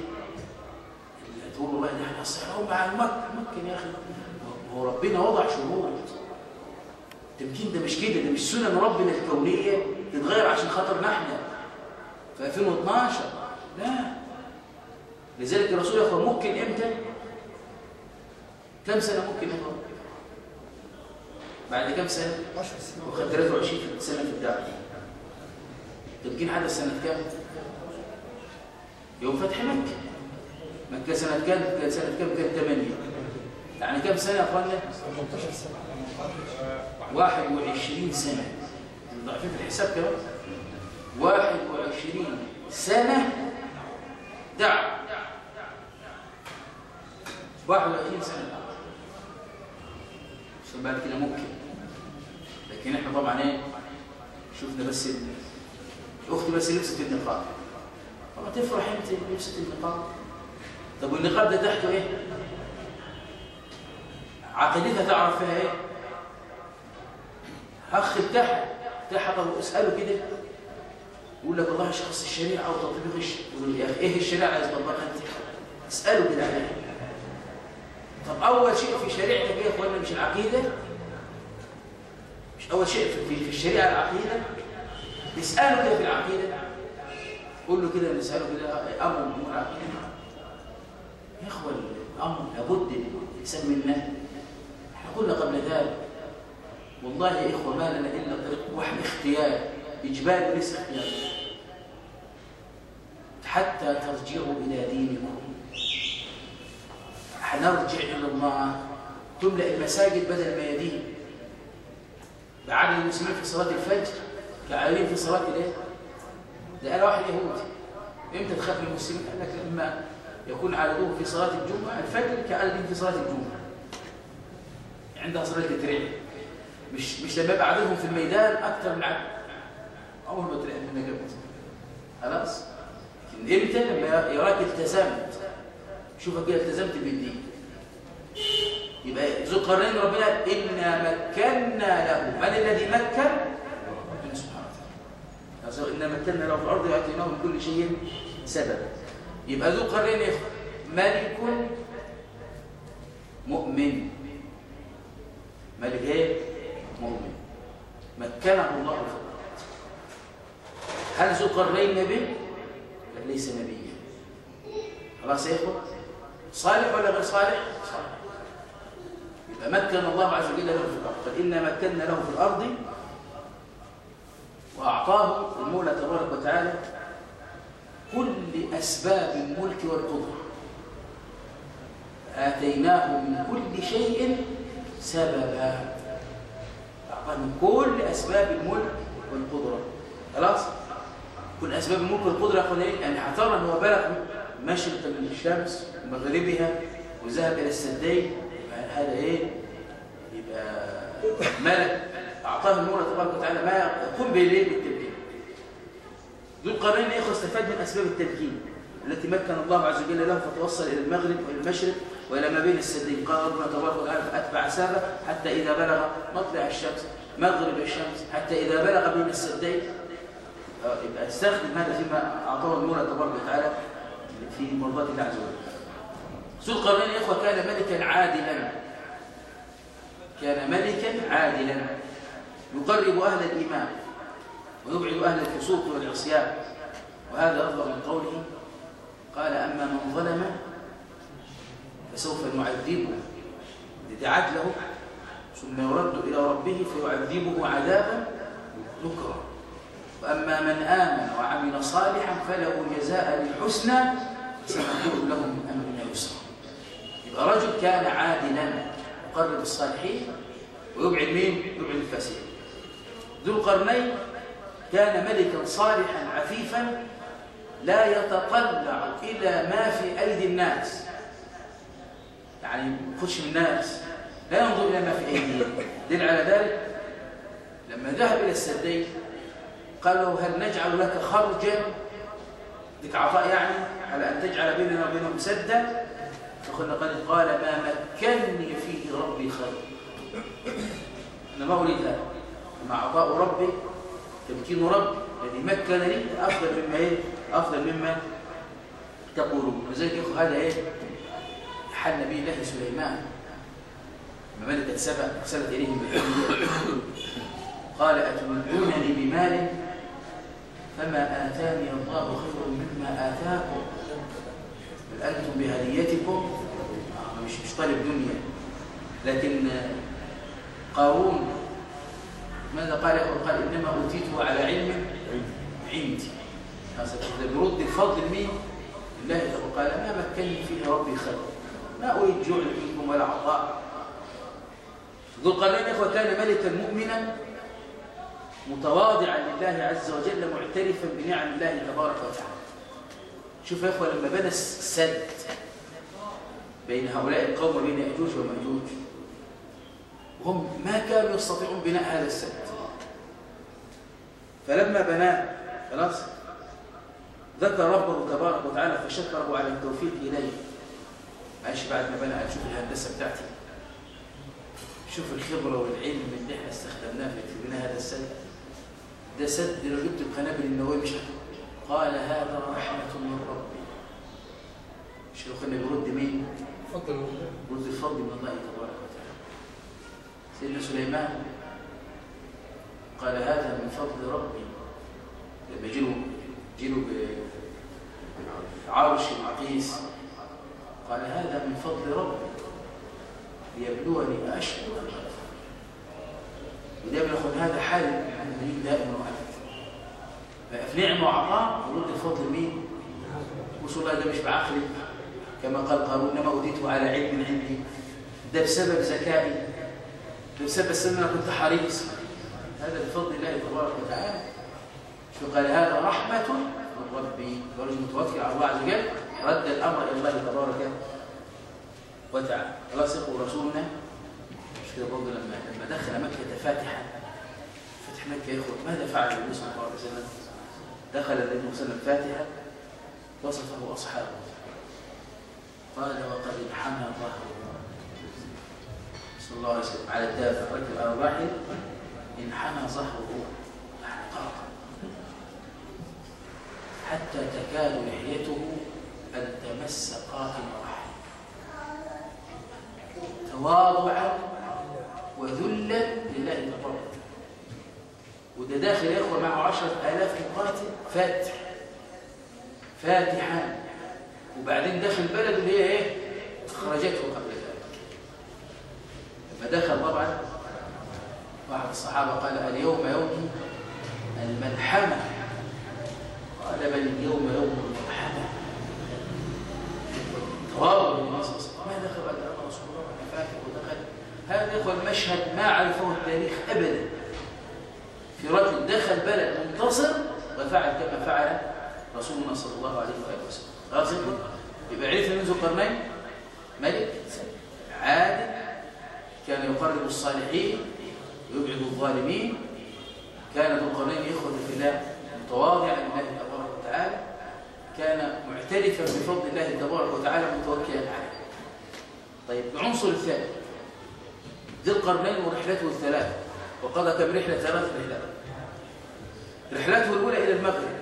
[SPEAKER 1] تقول والله ده إحنا اصل هو مع المكة ممكن يا أخي. هو ربنا وضع شروط التمكين ده مش كده ده مش سنن ربنا الكونيه تتغير عشان خاطرنا إحنا. في 2012 لا. لذلك الرسول يقول ممكن إمتى؟ كم سنة ممكن يقول بعد كم سنة؟
[SPEAKER 2] 10 سنين
[SPEAKER 1] وخد 23 سنة في الدعوه تمكين حدث سنة كام؟ يوم فتح مكة. مكة سنة كام؟ سنة كام؟ كانت 8 يعني كم سنة يا اخوانا
[SPEAKER 2] 18 سنة
[SPEAKER 1] 21 سنة. ضعفين في الحساب كمان. 21 سنة. دعوة. 21 سنة. عشان بعد كده ممكن. لكن إحنا طبعا إيه؟ شفنا بس. أختي بس لبست النقاب. طبعا تفرح أنت لبست النقاب. طب والنقاب ده تحته إيه؟ عقيدتها تعرف فيها إيه؟ أخ بتاعها بتاعها طب اسأله كده. يقول لك والله شخص الشريعة وتطبيق الشريعه إيه الشريعة عايز تطبقها أنت؟ اسأله كده عليها طب أول شيء في شريعتك إيه يا اخوانا مش العقيدة؟ مش أول شيء في, الشريعة العقيدة؟ اسأله كده في العقيدة. قول له كده نسأله كده. أمر من امور العقيده يا إخوان الأمر لابد الانسان منا إحنا قلنا قبل ذلك والله يا إخوة ما لنا إلا طريق واحد اختيار إجباري وليس اختيار. حتى ترجعوا إلى دينكم. حنرجع إلى الله. تملأ المساجد بدل ما يدين. بعدد المسلمين في صلاة الفجر كعالين في صلاة الليل. ده واحد يهودي. إمتى تخاف المسلمين قال لك لما يكون عددهم في صلاة الجمعة الفجر كعددهم في صلاة الجمعة. عندها صلاة التريع مش مش لما يبقى عددهم في الميدان أكتر من عدد. أول ما تلاقي منك جبت خلاص؟ لكن إمتى؟ لما يراك التزمت. شوفك كده التزمت بالدين. يبقى ذو القرنين ربنا إنا مكنا له. من الذي مكن؟ ربنا سبحانه وتعالى. إنا مكنا له في الأرض وآتيناه من كل شيء سبب. يبقى ذو القرنين ملك مؤمن. ملك إيه؟ مؤمن. مكنه الله في الأرض. هل ذو القرنين نبي؟ ليس نبيا. خلاص يا إخوة؟ صالح ولا غير صالح؟ صالح. يبقى مكن الله عز وجل له في الأرض. فإنا مكنا له في الأرض وأعطاه المولى تبارك وتعالى كل أسباب الملك والقدرة. آتيناه من كل شيء أعطاه من كل أسباب الملك والقدرة. كل أسباب الملك والقدرة يقول إيه؟ يعني اعتبر أن هو بلغ مشرق الشمس ومغربها وذهب إلى السدين هذا إيه؟ يبقى ملك. أعطاه النور تبارك وتعالى ما يقوم به بالتمكين ذو القرنين يا استفاد من أسباب التمكين التي مكن الله عز وجل له فتوصل إلى المغرب وإلى المشرق. وإلى ما بين السدين قال ربنا تبارك وتعالى فأتبع سابه حتى إذا بلغ مطلع الشمس مغرب الشمس حتى إذا بلغ بين السدين آه، يبقى استخدم هذا فيما أعطاه المولى تبارك وتعالى في مرضاة الله عز وجل. ذو القرنين يا إخوة كان ملكا عادلا. كان ملكا عادلا. يقرب أهل الإيمان ويبعد أهل الفسوق والعصيان. وهذا أفضل من قوله قال أما من ظلم فسوف نعذبه. لدعت له ثم يرد إلى ربه فيعذبه عذابا نكرا. وأما من آمن وعمل صالحا فله جزاء الحسنى سنقول لهم من أمرنا يسرا. يبقى رجل كان عادلا يقرب الصالحين ويبعد مين؟ يبعد الفاسدين ذو القرنين كان ملكا صالحا عفيفا لا يتطلع إلى ما في أيدي الناس. يعني يخش من الناس. لا ينظر إلى ما في أيديهم. دل على ذلك لما ذهب إلى السدين قالوا هل نجعل لك خرجا لك عطاء يعني على أن تجعل بيننا وبينهم سدا؟ فقلنا قد قال ما مكنني فيه ربي خير. أنا ما أريد هذا. مع عطاء ربي تمكين ربي. الذي مكن لي أفضل مما إيه؟ أفضل مما تقولون. وذلك يا هذا إيه؟ حل نبي الله سليمان. لما ملكت سبع أرسلت إليهم بالحمد قال أتمدونني بمال؟ فما آتاني الله خير مما آتاكم. بل أنتم بهديتكم؟ مش مش طالب دنيا. لكن قارون ماذا قال؟ قال إنما أوتيته على علم عندي. هذا بيرد الفضل مين لله قال ما مكنني فيه ربي خير. ما أريد جوع منكم ولا عطاء. ذو القرنين إخوة كان ملكا مؤمنا متواضعا لله عز وجل معترفا بنعم الله تبارك وتعالى. شوف يا إخوة لما بنى السد بين هؤلاء القوم وبين يأجوج ومأجوج وهم ما كانوا يستطيعون بناء هذا السد. فلما بناه خلاص ذكر ربه تبارك وتعالى فشكره على التوفيق إليه. معلش بعد ما بنى شوف الهندسة بتاعتي. شوف الخبرة والعلم اللي إحنا استخدمناه في بناء هذا السد. ده سد لو جبت القنابل النووية مش قال هذا رحمة من ربي. لو كنا بيرد مين؟
[SPEAKER 2] فضل.
[SPEAKER 1] رد الفضل من الله تبارك وتعالى. سيدنا سليمان قال هذا من فضل ربي. لما جيله جيله بعرش عقيس قال هذا من فضل ربي. ليبلوني أشكر أم أكفر ودائما يقول هذا حال المؤمنين دائما وأبدا. ففي نعمة وعطاء ورد الفضل مين؟ وصول الله ده مش بعقلي. كما قال قارون إنما أوتيته على علم عندي. ده بسبب ذكائي. ده بسبب السنة أنا كنت حريص. هذا بفضل الله تبارك وتعالى. شو قال؟ هذا رحمة من ربي. ورجل متوكل على الله عز وجل. رد الأمر إلى الله تبارك وتعالى. خلاص رسولنا. مش كده برضه لما لما دخل مكة فاتحا. فتح مكة يا إخوة. ماذا فعل النبي صلى الله عليه وسلم؟ دخل النبي صلى الله عليه وسلم فاتحا. وصفه أصحابه. قال وقد انحنى ظهره صلى الله عليه وسلم. على الدابة ركب على الراحل انحنى ظهره احتقاقا حتى تكاد لحيته أن تمس قاتل الرحل تواضعا وذلا لله تبارك وده داخل يا إخوة معه عشرة آلاف مقاتل. فاتح. فاتحا. وبعدين دخل البلد اللي هي إيه؟ خرجته قبل ذلك. لما دخل طبعا واحد الصحابة قال اليوم يوم الملحمه قال بل اليوم يوم الملحمه تواضع للنبي صلى الله عليه وسلم ما دخل بعد ان رسول الله أنا فاكر ودخل هذا اخوه المشهد ما عرفه التاريخ ابدا. في رجل دخل بلد منتصر ففعل كما فعل رسولنا صلى الله عليه وآله وسلم. خلاص يبقى عرفنا من ذو القرنين ملك عادل كان يقرب الصالحين ويبعد الظالمين. كان ذو القرنين إخوة في الله متواضعا لله تبارك وتعالى. كان معترفا بفضل الله تبارك وتعالى متوكلا عليه. طيب العنصر الثاني ذي القرنين ورحلته الثلاث وقضى كم رحلة ثلاث رحلات. رحلته الأولى إلى المغرب.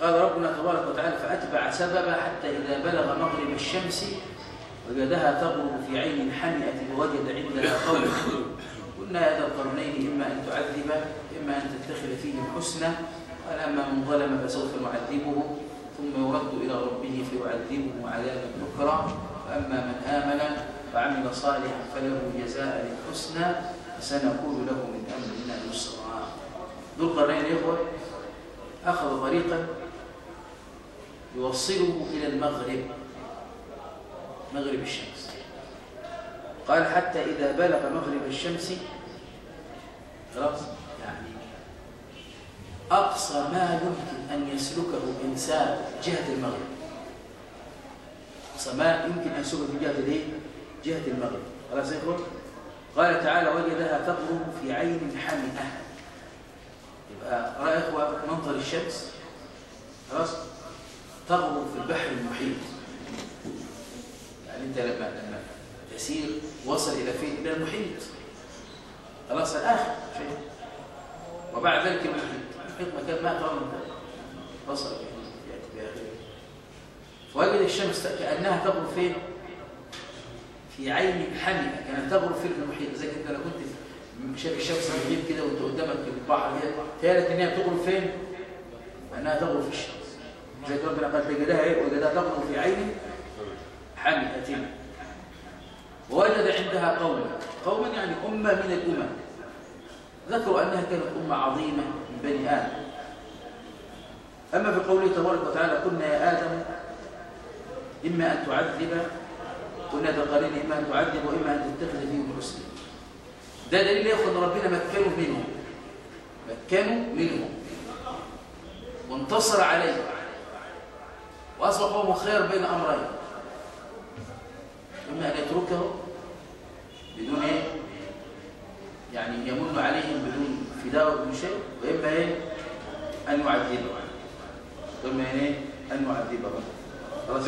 [SPEAKER 1] قال ربنا تبارك وتعالى فأتبع سببا حتى إذا بلغ مغرب الشمس وجدها تغرب في عين حمئة ووجد عندها قوم. قلنا يا ذا القرنين إما أن تعذب إما أن تتخذ فيهم حسنا قال أما من ظلم فسوف نعذبه ثم يرد إلى ربه فيعذبه عذابا نكرا وأما من آمن وعمل صالحا فله جزاء الحسنى فسنقول له من أمرنا يسرا. ذو القرنين إخوة أخذ طريقا يوصله إلى المغرب مغرب الشمس. قال حتى إذا بلغ مغرب الشمس خلاص؟ يعني أقصى ما يمكن أن يسلكه إنسان جهة المغرب. أقصى ما يمكن أن يسلكه في جهة الإيه؟ جهة المغرب. خلاص إخوة قال تعالى وجدها تغرب في عين حمئة يبقى رأى إخوة منظر الشمس. خلاص؟ تغرب في البحر المحيط. يعني أنت لما لما تسير وصل إلى فين؟ إلى المحيط. خلاص؟ الآخر شيء. وبعد ذلك المحيط. المحيط مكان ما قام وصل يعني فوجد الشمس كأنها تغرب فين؟ في عين حمئة كانت تغرب في المحيط زي كنت أنا كنت شايف الشمس بتغيب كده وأنت قدامك البحر كده تهيألك ان هي بتغرب فين؟ أنها تغرب في الشمس. زي ربنا قال تجدها إيه؟ وجدها تغرب في عين حمئة ووجد عندها قوما. قوما يعني أمة من الأمم. ذكروا أنها كانت أمة عظيمة من بني آدم. أما في قوله تبارك وتعالى قلنا يا آدم إما أن تعذب قلنا تقالين إما أن تعذب وإما أن تتخذ فيهم حسنا ده دليل أخوان ربنا مكنوا منهم. مكنوا منهم. وانتصر عليهم. وأصبح هو مخير بين أمرين. إما أن يتركه بدون إيه؟ يعني يمن عليهم بدون فداء وبدون شيء وإما إيه؟ أن يعذبه وإما إيه؟ أن يعذبه خلاص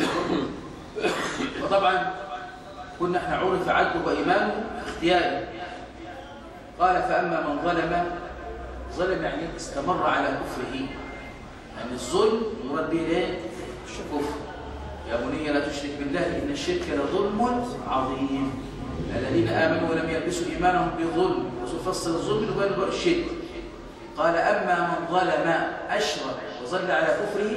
[SPEAKER 1] وطبعا كنا إحنا عرف عدله وإيمانه اختياري قال فأما من ظلم ظلم يعني استمر على كفره. يعني الظلم مراد به إيه؟ يا بني لا تشرك بالله إن الشرك لظلم عظيم. الذين آمنوا ولم يلبسوا إيمانهم بظلم. الرسول فصل الظلم وقال الشرك. قال أما من ظلم أشرك وظل على كفره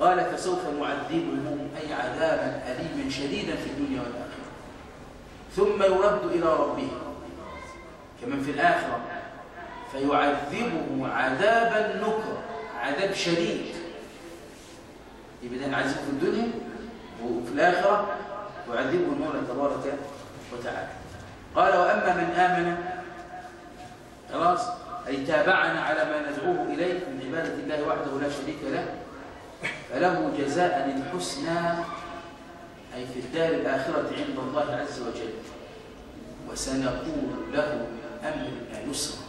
[SPEAKER 1] قال فسوف نعذبه أي عذابا أليما شديدا في الدنيا والآخرة. ثم يرد إلى ربه. كمن في الآخرة. فيعذبه عذابا نكرا. عذاب شديد. يبقى ده في الدنيا وفي الآخرة. يعذبه المولى تبارك وتعالى. قال وأما من آمن خلاص أي تابعنا على ما ندعوه إليه من عبادة الله وحده لا شريك له فله جزاء الحسنى أي في الدار الآخرة عند الله عز وجل. وسنقول له من أمرنا يسرا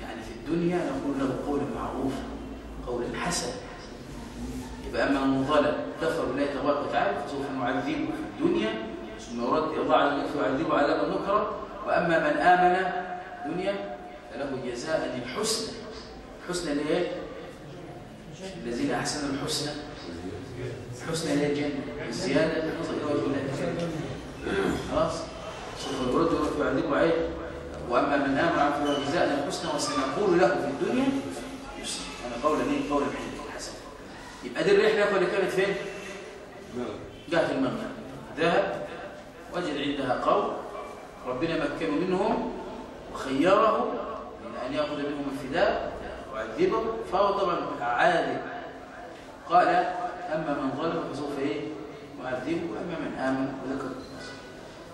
[SPEAKER 1] يعني في الدنيا نقول له قولا معروفا قولا حسنا يبقى أما من ظلم كفر بالله تبارك وتعالى فسوف نعذبه في الدنيا ثم يرد الله عز وجل فيعذبه عذابا نكرا وأما من آمن دنيا فله جزاء الحسنى. الحسنى اللي هي الذين أحسنوا الحسنى. الزيادة نظر إلى وجه الله خلاص؟ سوف يرد فيعذبه عين وأما من آمن فله جزاء الحسنى وسنقول له في الدنيا يسرا أنا قولا إيه قولا حسنا يبقى دي الرحلة اللي كانت فين؟ جهة المغرب ذهب وجد عندها قوم. ربنا مكنوا منهم وخيره من أن يأخذ منهم الفداء وعذبه فهو طبعا عادل قال أما من ظلم فسوف إيه؟ معذبه وأما من آمن وذكر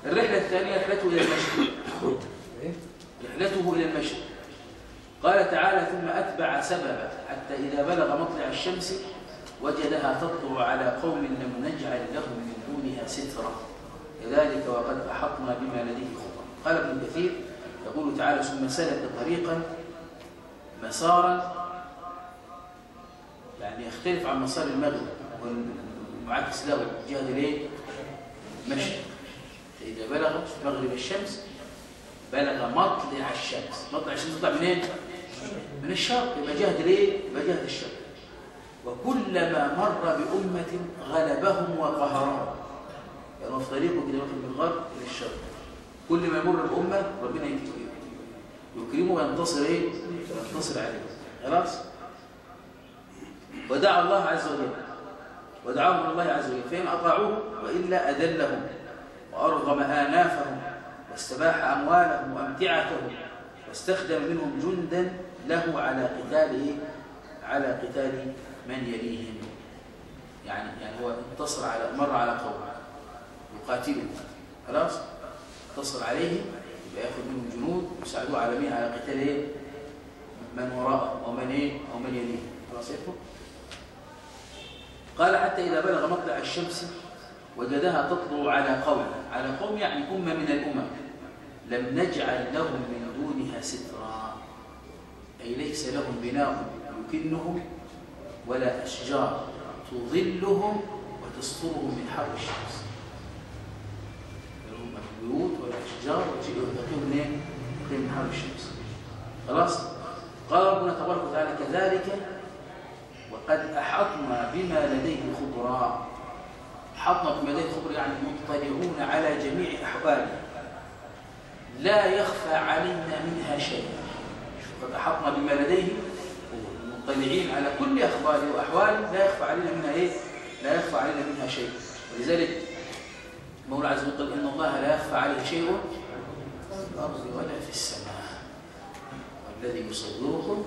[SPEAKER 1] الرحلة الثانية رحلته إلى المشرق. رحلته إلى المشرق. قال تعالى ثم أتبع سببا حتى إذا بلغ مطلع الشمس وجدها تطلع على قوم لم نجعل لهم من دونها سترا. كذلك وقد أحطنا بما لديه خطأ. قال ابن كثير يقول تعالى ثم سلك طريقا مسارا يعني يختلف عن مسار المغرب. والمعاكس له جهة الايه؟ مشرق فإذا بلغ مغرب الشمس بلغ مطلع الشمس مطلع الشمس تطلع منين؟ من الشرق يبقى جهة الايه؟ يبقى جهة الشرق وكلما مر بأمة غلبهم وقهرهم يعني في طريقه كده من الغرب إلى الشرق كل ما يمر بأمة ربنا يكرمه وينتصر إيه؟ ينتصر عليه خلاص؟ ودعا الله عز وجل ودعاهم الله عز وجل فإن أطاعوه وإلا أذلهم وأرغم آنافهم واستباح أموالهم وأمتعتهم واستخدم منهم جندا له على قتال على قتال من يليهم. يعني يعني هو انتصر على مر على قوم يقاتلهم خلاص؟ انتصر عليهم يأخذ منهم جنود ويساعدوه على مين؟ على قتال إيه؟ من وراءه ومن إيه؟ ومن يليه. خلاص؟ يفهم قال حتى إذا بلغ مطلع الشمس وجدها تطلع على قوم على قوم يعني أمة من الأمم. لم نجعل لهم من دونها سترا. أي ليس لهم بناء يكنهم ولا أشجار تظلهم وتسترهم من حر الشمس. لهم بيوت ولا أشجار وتقيهم منين؟ من حر الشمس. خلاص؟ قال ربنا تبارك وتعالى كذلك وقد أحطنا بما لديه خبراء أحطنا بما لديه خبراء يعني مطلعون على جميع أحواله. لا يخفى علينا منها شيء. قد أحطنا بما لديه مطلعين على كل أخباره وأحواله لا يخفى علينا منها إيه؟ لا يخفى علينا منها شيء. ولذلك مولى عز وجل إن الله لا يخفى عليه شيء في الأرض ولا في السماء. الذي يصوركم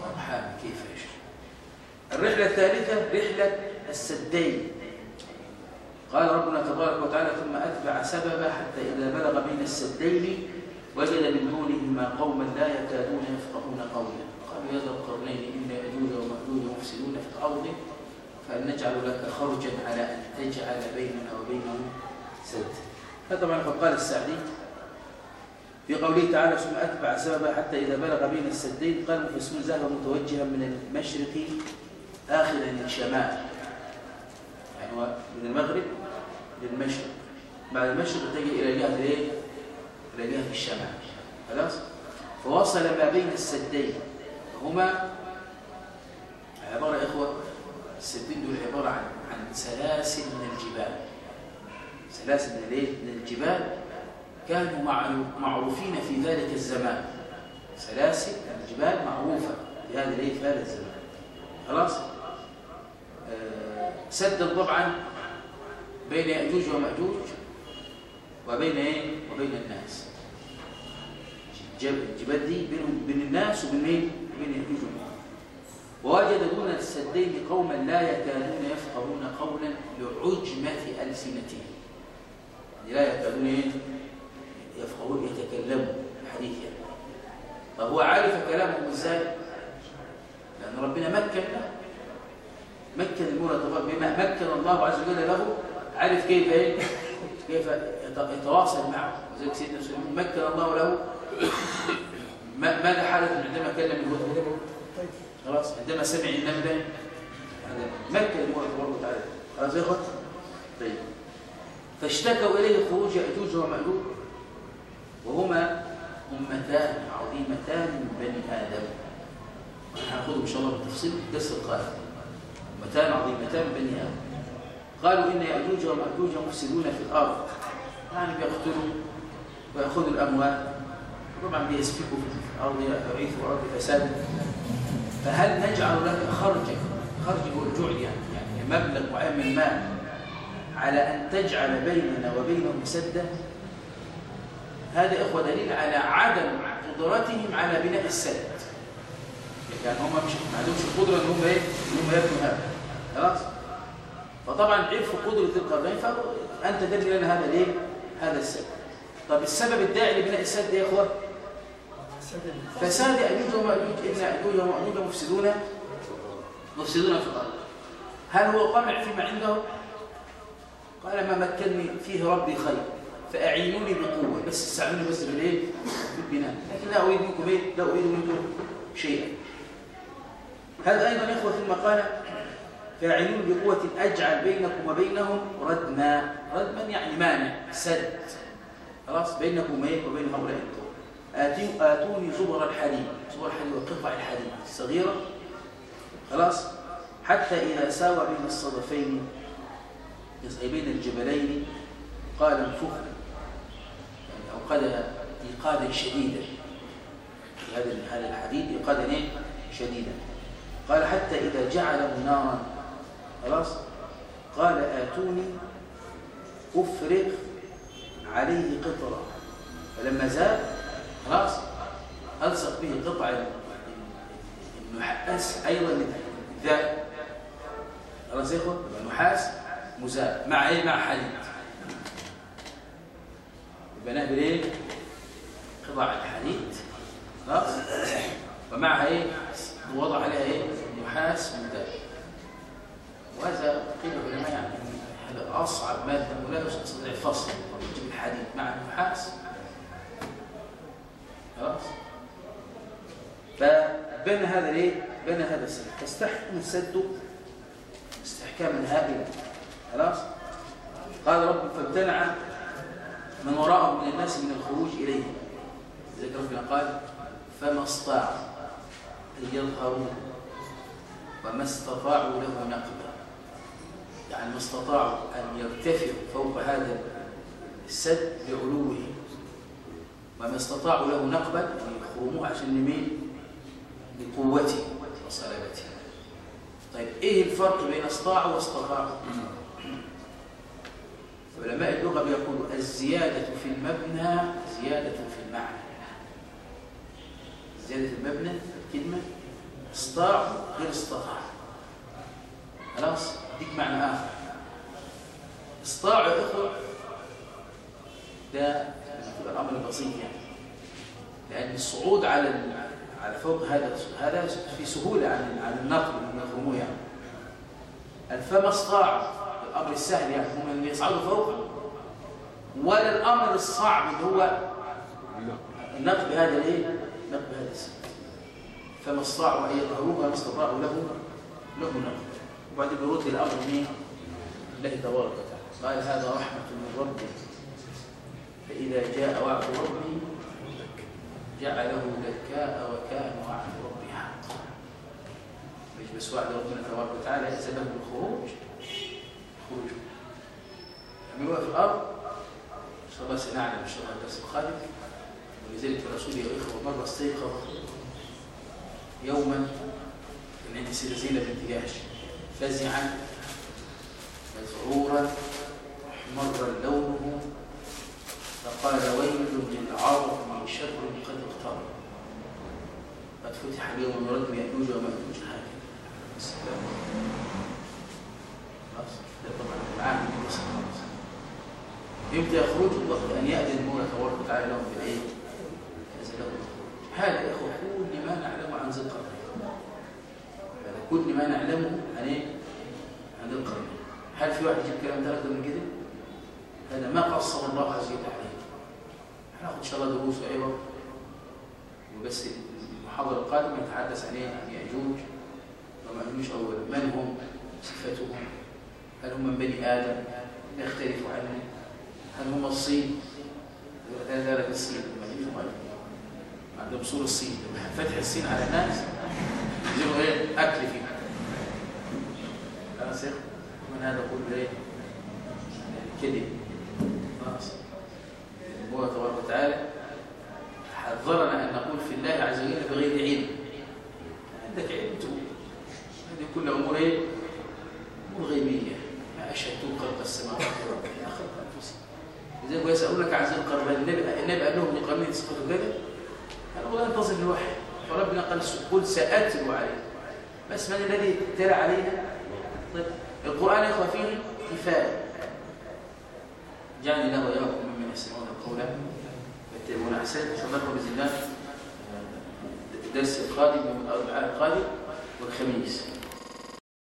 [SPEAKER 1] الأرحام كيف يشاء. الرحلة الثالثة رحلة السدين. قال ربنا تبارك وتعالى ثم أتبع سببا حتى إذا بلغ بين السدين وجد من دونهما قوما لا يكادون يفقهون قولا. قالوا يا ذا القرنين إن يأجوج ومأجوج مفسدون في الأرض فهل نجعل لك خرجا على أن تجعل بيننا وبينهم سد. هذا طبعا قد قال السعدي. في قوله تعالى ثم أتبع سببا حتى إذا بلغ بين السدين قال مفسرون ذهب متوجها من المشرق آخذا للشمال يعني هو من المغرب للمشرق. بعد المشرق تجي إلى جهة الايه؟ إلى جهة الشمال خلاص؟ فوصل ما بين السدين. هما عبارة يا إخوة السدين دول عبارة عن عن سلاسل من الجبال. سلاسل من الإيه؟ من الجبال. كانوا معروفين في ذلك الزمان. سلاسل الجبال معروفة في هذا الإيه؟ في هذا الزمان. خلاص؟ سدا طبعا بين يأجوج ومأجوج وبين إيه؟ وبين الناس. الجبال دي بينهم بين الناس وبين إيه؟ بين يأجوج ومأجوج. ووجد دون السدين قوما لا يكادون يفقهون قولا لعجمة ألسنتهم. يعني لا يكادون إيه؟ يفقهون يتكلموا حديث يعني. طب هو عارف كلامهم إزاي؟ لأن ربنا مكن له. مكن المولى بما مكن الله عز وجل له عرف كيف إيه؟ كيف يتواصل معه. وذلك سيدنا سليمان. مكن الله له. ماذا حدث عندما كلم الهدى خلاص عندما سمع النملة مكن المولى تبارك وتعالى خلاص يا اخوات طيب. فاشتكوا إليه خروج يأجوج ومأجوج وهما أمتان عظيمتان من بني آدم. هناخدهم إن شاء الله بالتفصيل. الدرس القادم امتان عظيمتان بني آدم. قالوا إن يأجوج ومأجوج مفسدون في الأرض. يعني بيقتلوا ويأخذوا الأموال. طبعا بيسفكوا في الأرض يعيثوا الأرض فسادا فهل نجعل لك خرج هو الجعل يعني يعني مبلغ معين من المال. على أن تجعل بيننا وبينهم سدا هذا إخوة دليل على عدم قدرتهم على بناء السد يعني هم مش ما عندهمش القدرة إن هم إيه؟ إن هم يبنوا هذا. خلاص؟ فطبعا عرفوا قدرة القرنين فأنت تبني لنا هذا الايه هذا السد طب السبب الداعي لبناء السد يا إخوة؟ فساد يأجوج ومأجوج إن يأجوج ومأجوج مفسدون. مفسدون في الأرض. هل هو قمع فيما عنده؟ قال ما مكنني فيه ربي خير فأعينوني بقوة. بس استعملوا بس بالإيه؟ في البناء لكن لا أريد منكم إيه؟ لا أريد منكم شيئا. هذا أيضا إخوة قال فأعينوني بقوة أجعل بينكم وبينهم ردما؟ ردما يعني مانع سد. خلاص بينكم وبين هؤلاء القوم آتوني زبر الحديد. زبر الحديد وقطع الحديد الصغيرة. خلاص؟ حتى إذا ساوى بين الصدفين بين الجبلين قال انفخ. يعني أوقد إيقادا شديدا. هذا الحديد إيقادا إيه؟ شديدا. قال حتى إذا جعله نارا. خلاص؟ قال آتوني أفرغ عليه قطرة. فلما زاد خلاص ألصق به قطع النحاس. أيضا ذا. خلاص يا إخوة؟ النحاس مزاد. مع إيه؟ مع حديد. يبقى نعمل إيه قطع الحديد. خلاص؟ ومعها إيه؟ وضع عليها إيه؟ نحاس مزاد وهذا قيل العلماء يعني هذا أصعب مادة ولا يستطيع الفصل تجيب الحديد مع النحاس خلاص؟ فبنى هذا ليه؟ بنى هذا السد فاستحكم السد استحكاما هائلا خلاص؟ قال رب فامتنع من وراءهم من الناس من الخروج إليه. لذلك ربنا قال فما استطاعوا أن يظهروا وما استطاعوا له نقبا. يعني ما استطاعوا أن يرتفعوا فوق هذا السد بعلوه وما استطاعوا له نقبا أن يخرموه عشان نميل بقوته وصلابته. طيب إيه الفرق بين استطاعوا واستطاعوا؟ علماء اللغة بيقولوا الزيادة في المبنى زيادة في المعنى. زيادة المبنى الكلمة استطاع غير استطاع. خلاص؟ ديك معنى آخر. استطاعوا يا إخوة ده الأمر بسيط يعني. لأن الصعود على على فوق هذا هذا في سهولة عن عن النقل من الخمو يعني. فما استطاعوا الأمر السهل يعني هم اللي يصعدوا فوق ولا الأمر الصعب اللي هو النقل بهذا الايه؟ نقل بهذا السن فما استطاعوا أن يظهروه وما استطاعوا له له نقل وبعد بيرد الأمر مين؟ الله تبارك وتعالى. قال هذا رحمة من ربي. فإذا جاء وعد ربي جعله دكاء وكان وعد ربي حقا بس وعد ربنا تبارك وتعالى يأذن له بالخروج خروج. يعني هو في الأرض إن شاء الله سنعلم إن شاء الله الدرس القادم. ولذلك الرسول يا إخوة مرة استيقظ يوما عند سيدة زينب بنت جحش فزعا مذعورا احمر لونه فقال ويل للعرب من شر قد اقترب. قد فتح اليوم من رد يأجوج. ومأجوج هذا السلام خلاص ده طبعا العام وسلم إمتى يخرجوا وقت أن يأذن المولى تبارك وتعالى لهم بالايه؟ هذا يا أخوة كل ما نعلمه عن ذي القرنين هذا كل ما نعلمه عن إيه؟ عن القرنين هل في واحد يجيب كلام ده أكثر من كده؟ هذا ما قصر الله عز وجل عليه هناخد إن شاء الله دروس أيضا وبس المحاضره القادمة نتحدث عن إيه؟ عن يأجوج ومأجوج اولا من هم؟ صفتهم هل هم من بني آدم؟ يختلف عنهم هل هم الصين؟ ذلك الصين مأجوج ومأجوج صور الصين. فتح الصين على الناس يجيبوا إيه؟ أكل فيه. خلاص من هذا كله إيه؟ كذب خلاص. هو تبارك وتعالى حذرنا أن نقول في الله عز وجل بغير علم. عندك علم تقول. هذه كل أمور إيه؟ أمور غيبية. ما أشهدتم خلق السماوات والأرض يا خلق أنفسهم لذلك ويسألونك عن ذي القربان النبي النبي قال لهم لقرنين صفته كذا والله انتظر الوحي فربنا قال قل سأتلو عليه بس من الذي تلا علينا؟ طيب القرآن يا إخوة فيه كفاية. جعلني الله وإياكم ممن يستمعون القول فيتبعون أحسن صدقوا بإذن الله. الدرس القادم القادم والخميس.